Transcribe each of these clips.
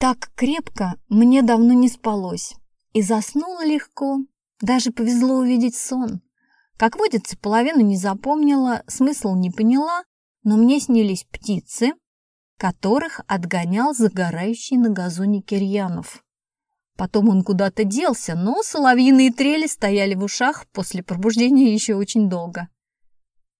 Так крепко мне давно не спалось. И заснула легко. Даже повезло увидеть сон. Как водится, половину не запомнила, смысл не поняла, но мне снились птицы, которых отгонял загорающий на газоне Кирьянов. Потом он куда-то делся, но соловьиные трели стояли в ушах после пробуждения еще очень долго.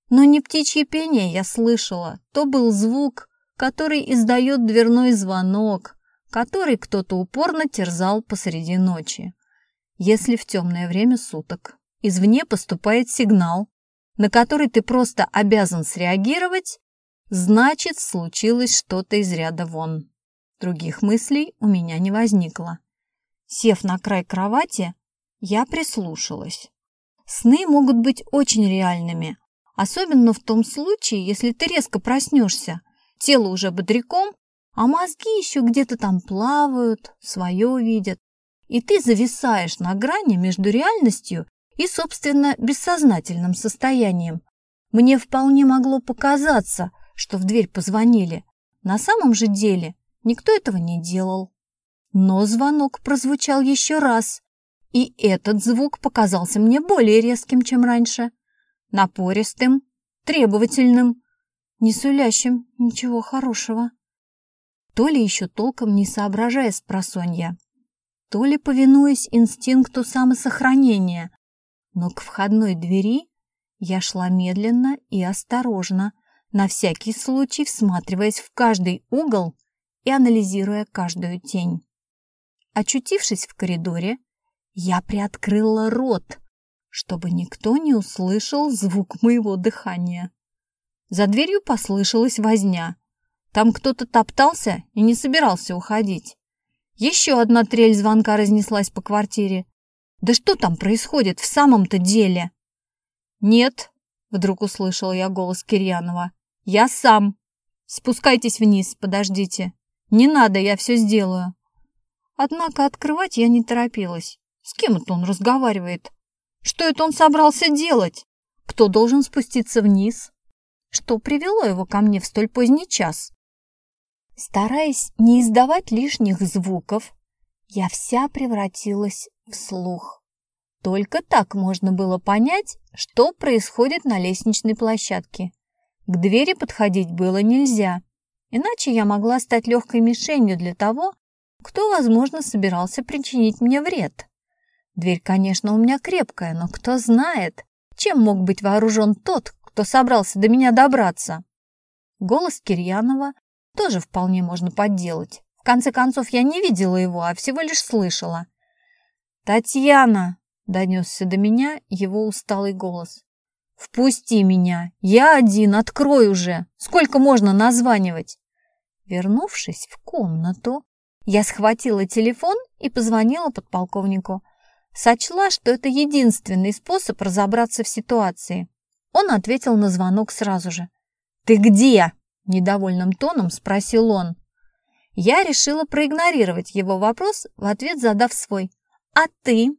Но не птичье пение я слышала, то был звук, который издает дверной звонок, который кто-то упорно терзал посреди ночи. Если в темное время суток извне поступает сигнал, на который ты просто обязан среагировать, значит, случилось что-то из ряда вон. Других мыслей у меня не возникло. Сев на край кровати, я прислушалась. Сны могут быть очень реальными, особенно в том случае, если ты резко проснешься, тело уже бодряком, а мозги еще где-то там плавают, свое видят. И ты зависаешь на грани между реальностью и, собственно, бессознательным состоянием. Мне вполне могло показаться, что в дверь позвонили. На самом же деле никто этого не делал. Но звонок прозвучал еще раз, и этот звук показался мне более резким, чем раньше. Напористым, требовательным, не сулящим ничего хорошего. То ли еще толком не соображая с просонья, то ли повинуясь инстинкту самосохранения, но к входной двери я шла медленно и осторожно, на всякий случай всматриваясь в каждый угол и анализируя каждую тень. Очутившись в коридоре, я приоткрыла рот, чтобы никто не услышал звук моего дыхания. За дверью послышалась возня. Там кто-то топтался и не собирался уходить. Еще одна трель звонка разнеслась по квартире. Да что там происходит в самом-то деле? Нет, вдруг услышал я голос Кирьянова. Я сам. Спускайтесь вниз, подождите. Не надо, я все сделаю. Однако открывать я не торопилась. С кем это он разговаривает? Что это он собрался делать? Кто должен спуститься вниз? Что привело его ко мне в столь поздний час? Стараясь не издавать лишних звуков, я вся превратилась в слух. Только так можно было понять, что происходит на лестничной площадке. К двери подходить было нельзя, иначе я могла стать легкой мишенью для того, кто, возможно, собирался причинить мне вред. Дверь, конечно, у меня крепкая, но кто знает, чем мог быть вооружен тот, кто собрался до меня добраться. Голос Кирьянова тоже вполне можно подделать. В конце концов, я не видела его, а всего лишь слышала. «Татьяна!» — донесся до меня его усталый голос. «Впусти меня! Я один, открой уже! Сколько можно названивать?» Вернувшись в комнату, я схватила телефон и позвонила подполковнику. Сочла, что это единственный способ разобраться в ситуации. Он ответил на звонок сразу же. «Ты где?» – недовольным тоном спросил он. Я решила проигнорировать его вопрос, в ответ задав свой. «А ты?»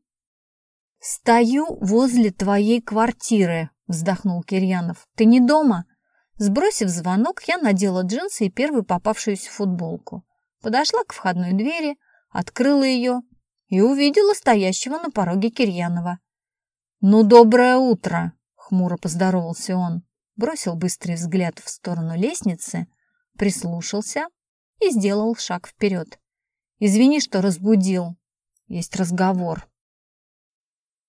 «Стою возле твоей квартиры», вздохнул Кирьянов. «Ты не дома?» Сбросив звонок, я надела джинсы и первую попавшуюся футболку. Подошла к входной двери, открыла ее и увидела стоящего на пороге Кирьянова. «Ну, доброе утро!» — хмуро поздоровался он. Бросил быстрый взгляд в сторону лестницы, прислушался и сделал шаг вперед. «Извини, что разбудил. Есть разговор».